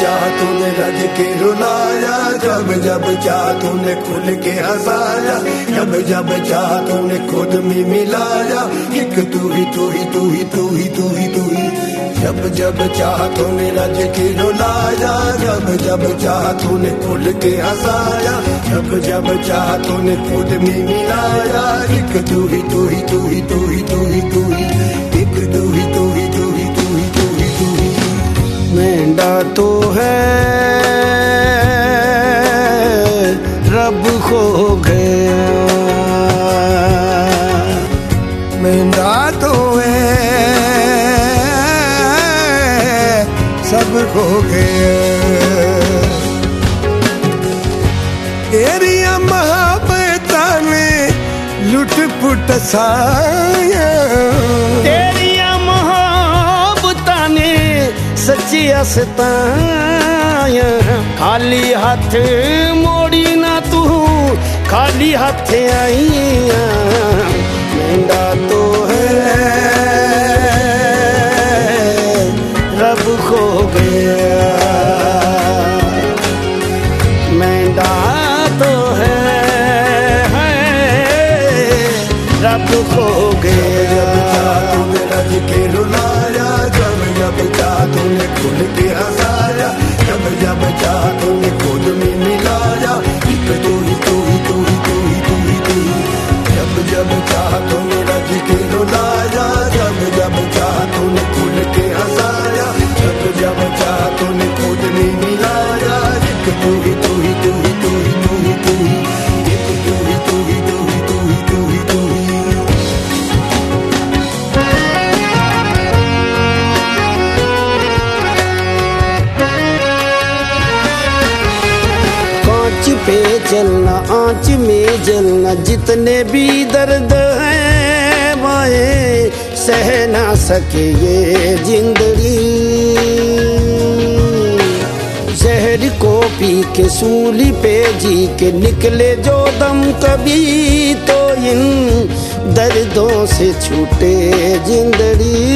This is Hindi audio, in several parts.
चाह तूने रज के रुलाया जब जब चाह तूने खुल के हंसाया जब जब चाह तूने खुद में मिलाया एक तू ही तू ही तू ही तू ही तू ही तू ही जब जब चाह तूने रज के रुलाया जब जब चाह तूने खुल के हंसाया जब जब चाह तूने खुद में मिलाया एक तू ही तू ही तू ही तू ही तू ही तू ही एक तू ही तू मेंढा तो है। रब खो गया। तो है। सब खो गया। तेरिया महाबता ने लुट पुट साया सच्चिया सताया खाली हाथ मोड़ी ना तू खाली हाथ आईया। मेंढा तो है। रब खो गया। मेंढा तो है, है। रब खो गया। जब पे चलना आँच में जलना, जितने भी दर्द हैं माए, सह ना सके ये ज़िंदगी। जहर को पी के, सूली पे जी के, निकले जो दम कभी तो इन दर्दों से छूटे ज़िंदगी।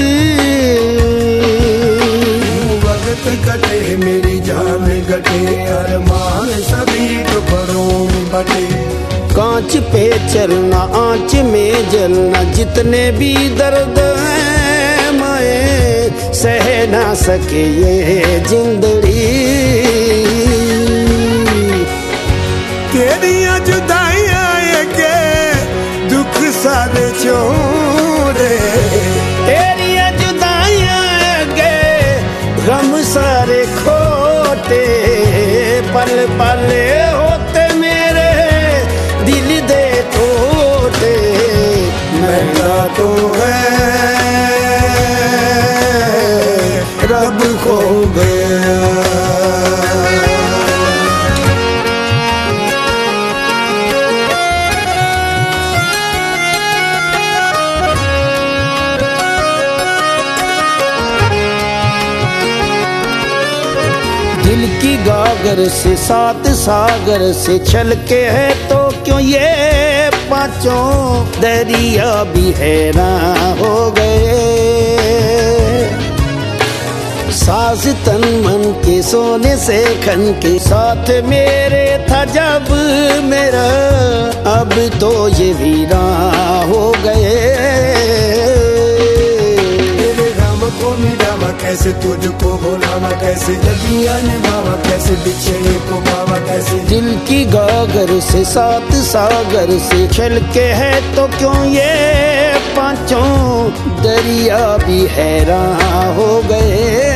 मेरी जान कटे अरमान सभी में बटे। कांच पे चलना आँच में जलना जितने भी दर्द है माए सह ना सके ये जिंदड़ी। तेरिया जुदाइयाँ ये के दुख सारे छोड़े। parle, parle. की गागर से, सात सागर से छल के है तो क्यों ये पाँचों दरिया भी हैरान हो गए? सास तन मन के सोने से खन के साथ मेरे था जब मेरा, अब तो ये वीरा हो गए। कैसे तुझको भुलावा, कैसे लगिया निभावा, कैसे बिछे को बाबा कैसे दिल की गागर से सात सागर से छल के है तो क्यों ये पाँचों दरिया भी हैरान हो गए?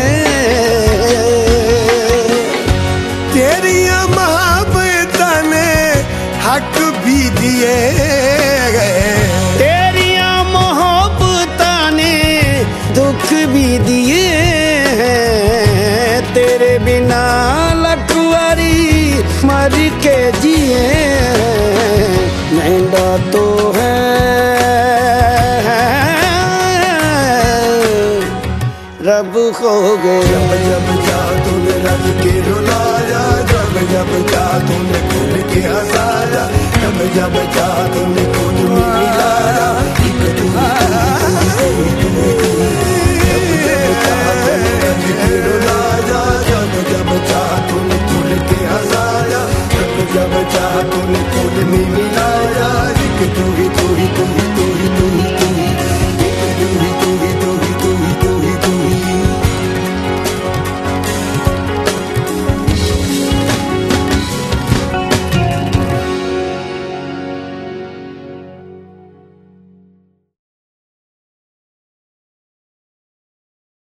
मर के जिए। महँगा तो है। रब हो गए। जब जब जा तूने रब के रुलाया, जब जब जा तूने खुल के हसाया, जब जब जा तूने खुद मिलाया, एक துவி துவி துவி